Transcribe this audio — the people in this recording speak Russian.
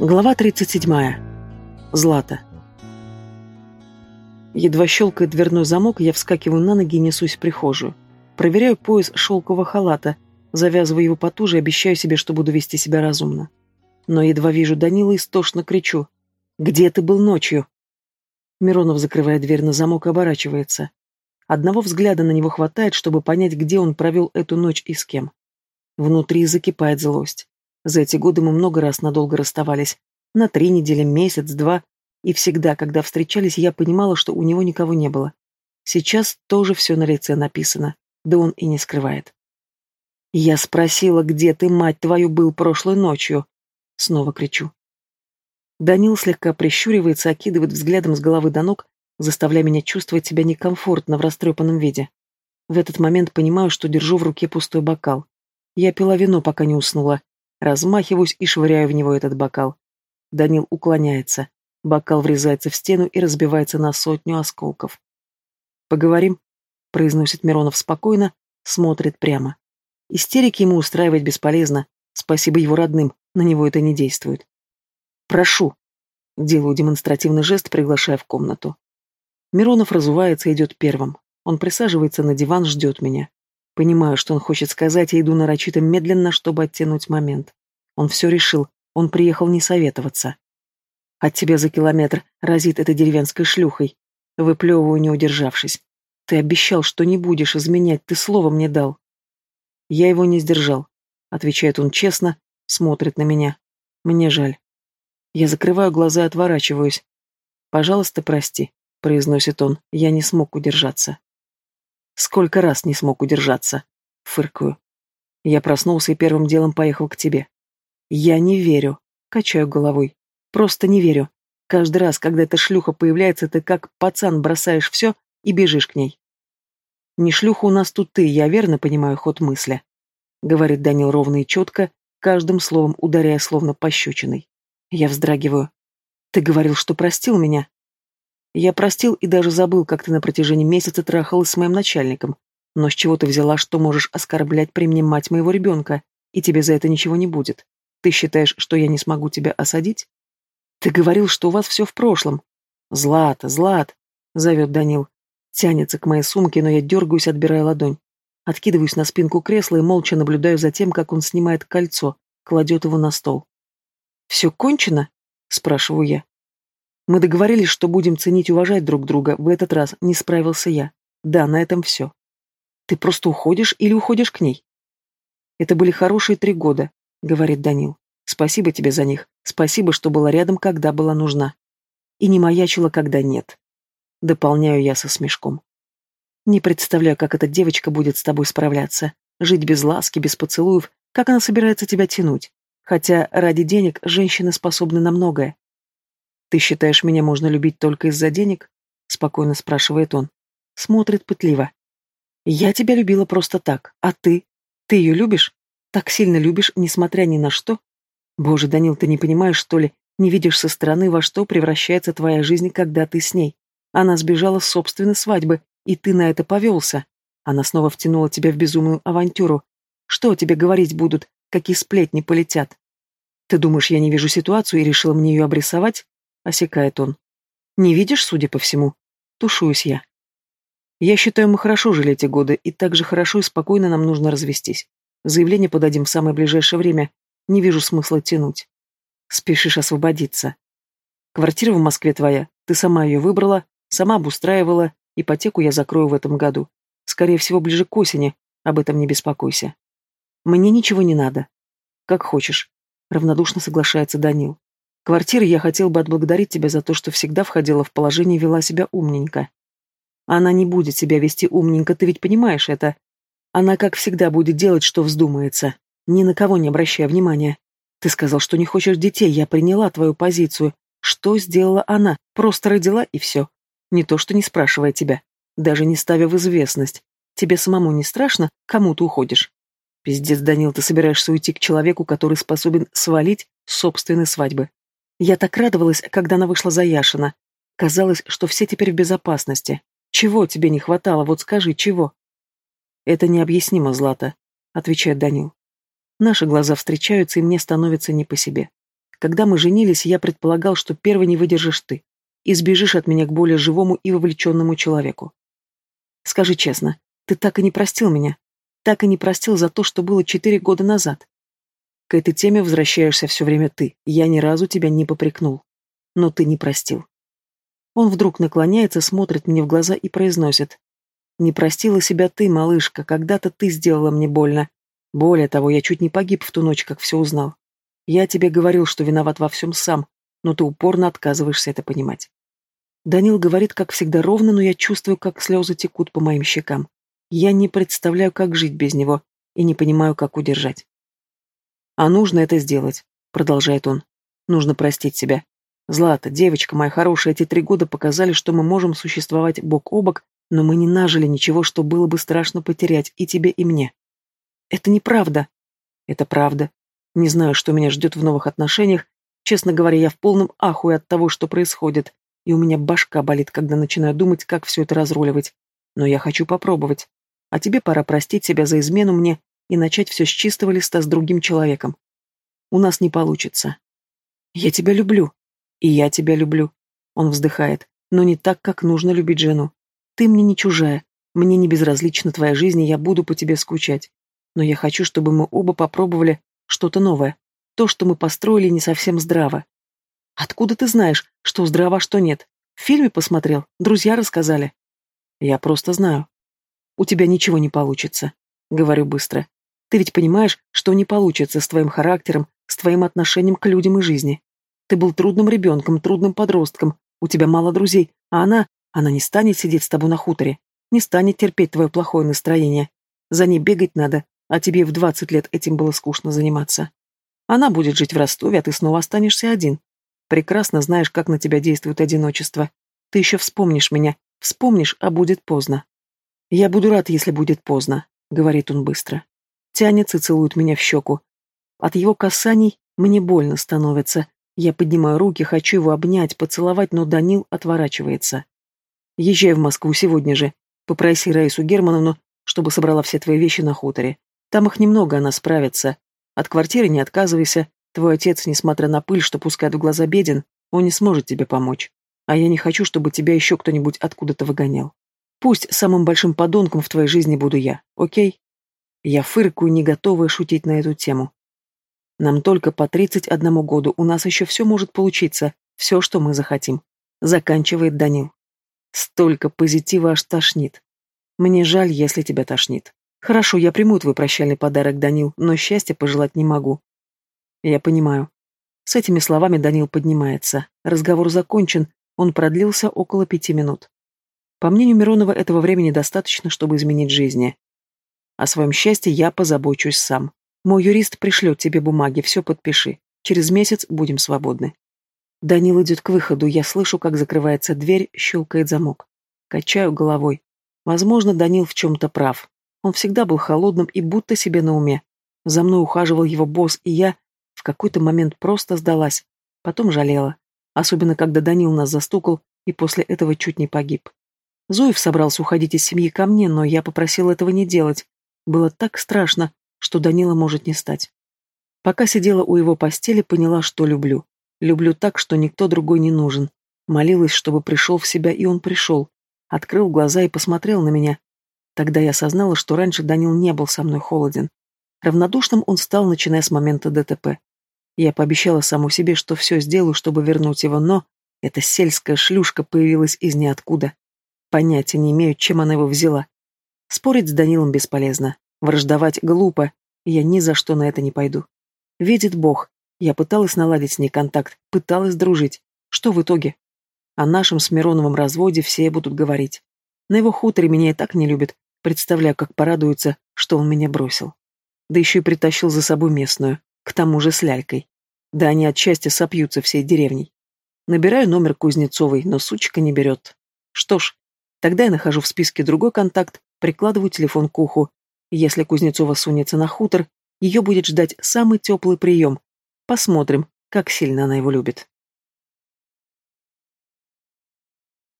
Глава 37. Злата. Едва щелкает дверной замок, я вскакиваю на ноги и несусь в прихожую. Проверяю пояс шелкового халата, завязываю его потуже и обещаю себе, что буду вести себя разумно. Но едва вижу Данила, истошно кричу. «Где ты был ночью?» Миронов, закрывая дверь на замок, оборачивается. Одного взгляда на него хватает, чтобы понять, где он провел эту ночь и с кем. Внутри закипает злость. За эти годы мы много раз надолго расставались. На три недели, месяц, два. И всегда, когда встречались, я понимала, что у него никого не было. Сейчас тоже все на лице написано, да он и не скрывает. «Я спросила, где ты, мать твою, был прошлой ночью?» Снова кричу. Данил слегка прищуривается, окидывает взглядом с головы до ног, заставляя меня чувствовать себя некомфортно в растрепанном виде. В этот момент понимаю, что держу в руке пустой бокал. Я пила вино, пока не уснула, Размахиваюсь и швыряю в него этот бокал. Данил уклоняется. Бокал врезается в стену и разбивается на сотню осколков. «Поговорим?» — произносит Миронов спокойно, смотрит прямо. Истерики ему устраивать бесполезно. Спасибо его родным, на него это не действует. «Прошу!» — делаю демонстративный жест, приглашая в комнату. Миронов разувается и идет первым. Он присаживается на диван, ждет меня. Понимаю, что он хочет сказать, и иду нарочито медленно, чтобы оттянуть момент. Он все решил, он приехал не советоваться. От тебя за километр разит этой деревенской шлюхой. Выплевываю, не удержавшись. Ты обещал, что не будешь изменять, ты слово мне дал. Я его не сдержал. Отвечает он честно, смотрит на меня. Мне жаль. Я закрываю глаза и отворачиваюсь. «Пожалуйста, прости», — произносит он, — «я не смог удержаться». Сколько раз не смог удержаться. Фыркаю. Я проснулся и первым делом поехал к тебе. Я не верю. Качаю головой. Просто не верю. Каждый раз, когда эта шлюха появляется, ты как пацан бросаешь все и бежишь к ней. Не шлюха у нас тут ты, я верно понимаю ход мысли. Говорит Данил ровно и четко, каждым словом ударяя словно пощечиной. Я вздрагиваю. Ты говорил, что простил меня. Я простил и даже забыл, как ты на протяжении месяца трахалась с моим начальником. Но с чего ты взяла, что можешь оскорблять при мне мать моего ребенка, и тебе за это ничего не будет? Ты считаешь, что я не смогу тебя осадить? Ты говорил, что у вас все в прошлом. Злата, Злат, зовет Данил. Тянется к моей сумке, но я дергаюсь, отбирая ладонь. Откидываюсь на спинку кресла и молча наблюдаю за тем, как он снимает кольцо, кладет его на стол. «Все кончено?» — спрашиваю я. Мы договорились, что будем ценить и уважать друг друга. В этот раз не справился я. Да, на этом все. Ты просто уходишь или уходишь к ней? Это были хорошие три года, говорит Данил. Спасибо тебе за них. Спасибо, что была рядом, когда была нужна. И не маячила, когда нет. Дополняю я со смешком. Не представляю, как эта девочка будет с тобой справляться. Жить без ласки, без поцелуев. Как она собирается тебя тянуть? Хотя ради денег женщины способны на многое. «Ты считаешь, меня можно любить только из-за денег?» — спокойно спрашивает он. Смотрит пытливо. «Я тебя любила просто так. А ты? Ты ее любишь? Так сильно любишь, несмотря ни на что? Боже, Данил, ты не понимаешь, что ли? Не видишь со стороны, во что превращается твоя жизнь, когда ты с ней? Она сбежала с собственной свадьбы, и ты на это повелся. Она снова втянула тебя в безумную авантюру. Что о тебе говорить будут? Какие сплетни полетят? Ты думаешь, я не вижу ситуацию и решила мне ее обрисовать? Осекает он. Не видишь, судя по всему? Тушуюсь я. Я считаю, мы хорошо жили эти годы, и так же хорошо и спокойно нам нужно развестись. Заявление подадим в самое ближайшее время. Не вижу смысла тянуть. Спешишь освободиться. Квартира в Москве твоя. Ты сама ее выбрала, сама обустраивала. Ипотеку я закрою в этом году. Скорее всего, ближе к осени. Об этом не беспокойся. Мне ничего не надо. Как хочешь. Равнодушно соглашается Данил. Квартира я хотел бы отблагодарить тебя за то, что всегда входила в положение и вела себя умненько. Она не будет себя вести умненько, ты ведь понимаешь это. Она, как всегда, будет делать, что вздумается, ни на кого не обращая внимания. Ты сказал, что не хочешь детей, я приняла твою позицию. Что сделала она? Просто родила и все. Не то, что не спрашивая тебя, даже не ставя в известность. Тебе самому не страшно, кому ты уходишь? Пиздец, Данил, ты собираешься уйти к человеку, который способен свалить собственной свадьбы. Я так радовалась, когда она вышла за Яшина. Казалось, что все теперь в безопасности. Чего тебе не хватало, вот скажи, чего? Это необъяснимо, Злата, отвечает Данил. Наши глаза встречаются, и мне становится не по себе. Когда мы женились, я предполагал, что первый не выдержишь ты и сбежишь от меня к более живому и вовлеченному человеку. Скажи честно, ты так и не простил меня? Так и не простил за то, что было четыре года назад? К этой теме возвращаешься все время ты. Я ни разу тебя не попрекнул. Но ты не простил. Он вдруг наклоняется, смотрит мне в глаза и произносит. «Не простила себя ты, малышка, когда-то ты сделала мне больно. Более того, я чуть не погиб в ту ночь, как все узнал. Я тебе говорил, что виноват во всем сам, но ты упорно отказываешься это понимать. Данил говорит, как всегда, ровно, но я чувствую, как слезы текут по моим щекам. Я не представляю, как жить без него, и не понимаю, как удержать. «А нужно это сделать», — продолжает он. «Нужно простить себя. Злата, девочка моя хорошая, эти три года показали, что мы можем существовать бок о бок, но мы не нажили ничего, что было бы страшно потерять и тебе, и мне. Это неправда. Это правда. Не знаю, что меня ждет в новых отношениях. Честно говоря, я в полном ахуе от того, что происходит, и у меня башка болит, когда начинаю думать, как все это разруливать. Но я хочу попробовать. А тебе пора простить себя за измену мне и начать все с чистого листа с другим человеком. У нас не получится. Я тебя люблю. И я тебя люблю. Он вздыхает. Но не так, как нужно любить жену. Ты мне не чужая. Мне не безразлична твоя жизнь, и я буду по тебе скучать. Но я хочу, чтобы мы оба попробовали что-то новое. То, что мы построили, не совсем здраво. Откуда ты знаешь, что здраво, а что нет? В фильме посмотрел, друзья рассказали. Я просто знаю. У тебя ничего не получится. Говорю быстро. Ты ведь понимаешь, что не получится с твоим характером, с твоим отношением к людям и жизни. Ты был трудным ребенком, трудным подростком, у тебя мало друзей, а она, она не станет сидеть с тобой на хуторе, не станет терпеть твое плохое настроение. За ней бегать надо, а тебе в двадцать лет этим было скучно заниматься. Она будет жить в Ростове, а ты снова останешься один. Прекрасно знаешь, как на тебя действует одиночество. Ты еще вспомнишь меня, вспомнишь, а будет поздно. Я буду рад, если будет поздно, говорит он быстро. Тянется и целует меня в щеку. От его касаний мне больно становится, я поднимаю руки, хочу его обнять, поцеловать, но Данил отворачивается. Езжай в Москву сегодня же. Попроси Раису Германовну, чтобы собрала все твои вещи на хуторе. Там их немного, она справится. От квартиры не отказывайся. Твой отец, несмотря на пыль, что пускает в глаза беден, он не сможет тебе помочь. А я не хочу, чтобы тебя еще кто-нибудь откуда-то выгонял. Пусть самым большим подонком в твоей жизни буду я, окей? Я фыркаю, не готовая шутить на эту тему. Нам только по тридцать одному году, у нас еще все может получиться, все, что мы захотим. Заканчивает Данил. Столько позитива аж тошнит. Мне жаль, если тебя тошнит. Хорошо, я приму твой прощальный подарок, Данил, но счастья пожелать не могу. Я понимаю. С этими словами Данил поднимается. Разговор закончен, он продлился около пяти минут. По мнению Миронова, этого времени достаточно, чтобы изменить жизни. О своем счастье я позабочусь сам. Мой юрист пришлет тебе бумаги, все подпиши. Через месяц будем свободны. Данил идет к выходу, я слышу, как закрывается дверь, щелкает замок. Качаю головой. Возможно, Данил в чем-то прав. Он всегда был холодным и будто себе на уме. За мной ухаживал его босс, и я в какой-то момент просто сдалась. Потом жалела. Особенно, когда Данил нас застукал и после этого чуть не погиб. Зуев собрался уходить из семьи ко мне, но я попросила этого не делать. Было так страшно, что Данила может не стать. Пока сидела у его постели, поняла, что люблю. Люблю так, что никто другой не нужен. Молилась, чтобы пришел в себя, и он пришел. Открыл глаза и посмотрел на меня. Тогда я осознала, что раньше Данил не был со мной холоден. Равнодушным он стал, начиная с момента ДТП. Я пообещала саму себе, что все сделаю, чтобы вернуть его, но эта сельская шлюшка появилась из ниоткуда. Понятия не имею, чем она его взяла. Спорить с Данилом бесполезно. Враждовать глупо, я ни за что на это не пойду. Видит Бог, я пыталась наладить с ней контакт, пыталась дружить. Что в итоге? О нашем с Мироновым разводе все будут говорить. На его хуторе меня и так не любят, представляю, как порадуются, что он меня бросил. Да еще и притащил за собой местную, к тому же с лялькой. Да они от счастья сопьются всей деревней. Набираю номер Кузнецовой, но сучка не берет. Что ж, тогда я нахожу в списке другой контакт, прикладываю телефон к уху если Кузнецова сунется на хутор, ее будет ждать самый теплый прием. Посмотрим, как сильно она его любит.